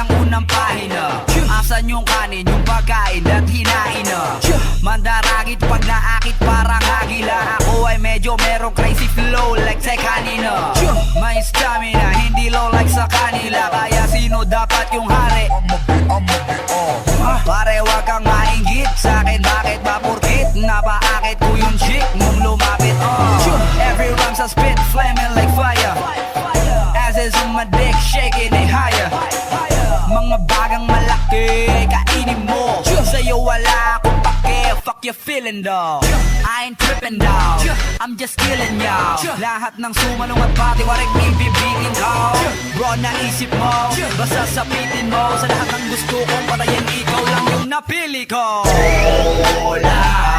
ng unang pahina. Asan yung kanin, yung pagkain at hinain na? Mandaragit pag naakit parang agila. Ako ay medyo merong crazy flow like sa kanina. May stamina, hindi low like sa kanila. Kaya sino dapat yung hari? Pare wag kang mainggit sa akin Bakit ba purkit Napaakit ko yung chick Nung lumapit. Oh. Every rhyme sa spit Flaming like fire. As is on my dick Shaking it feeling dog I ain't tripping dog I'm just killing y'all. Lahat ng sumanong at pati Warik bibibitin ko Bro naisip mo Basta sapitin mo. Sa lahat ng gusto kong patayin Ikaw lang yung napili ko. Lahat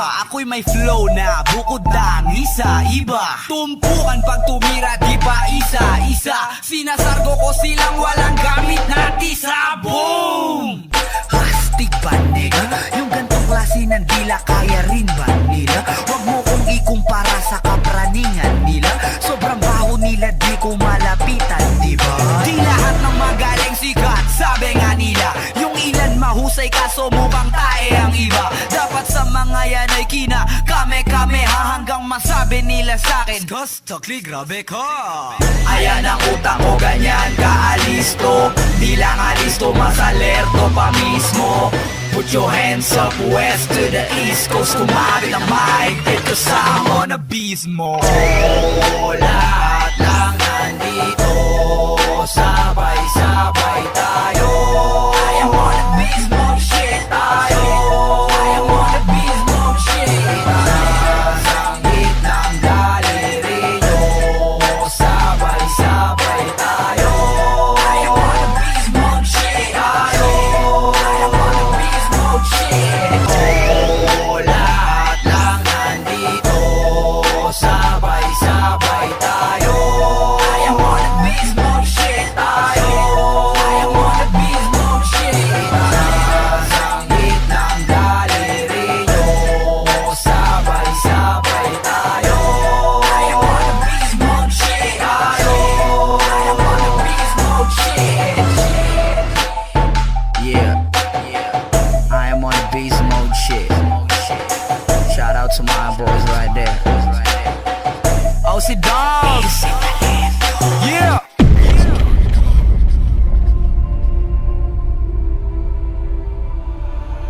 arriba Ako'y may flow na bukod ng isa-iba Tumpukan pag tumira, di ba isa-isa Sinasargo ko silang walang gamit na tisa Boom! Astig ba, nigga? Yung gantong klase ng dila Kaya rin ba nila? Huwag mo kong ikumpara sa kapraningan nila Sobrang baho nila, di ko malapitan, di ba? Di lahat ng magaling sikat, sabi nga nila Yung ilan mahusay kaso mukhang tae yan ay kina Kame-kame ha hanggang masabi nila sa'kin. Gustokli, grabe ka. Ayan ang utang ko, ganyan kaalisto Di lang alisto, mas alerto pa mismo. Put your hands up west to the east coast. Kumabit ang mic, dito sa on a beast mode Lahat lang nandito